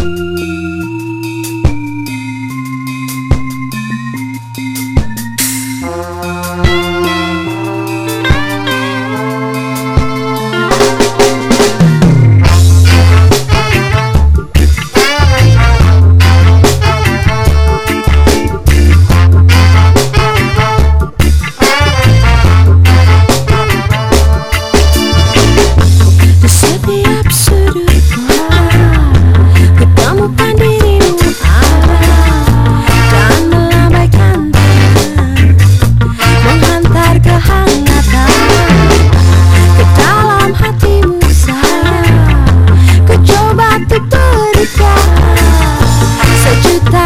Música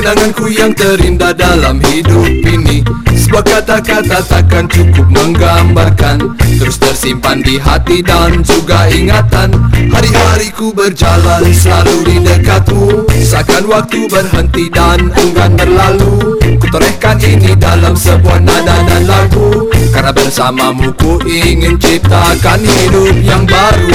Kenanganku yang terindah dalam hidup ini. Sebuah kata-kata takkan cukup menggambarkan. Terus tersimpan di hati dan juga ingatan. Hari-hariku berjalan selalu di dekatmu Seakan waktu berhenti dan enggan berlalu. Kutorehkan ini dalam sebuah nada dan lagu. Karena bersamamu ku ingin ciptakan hidup yang baru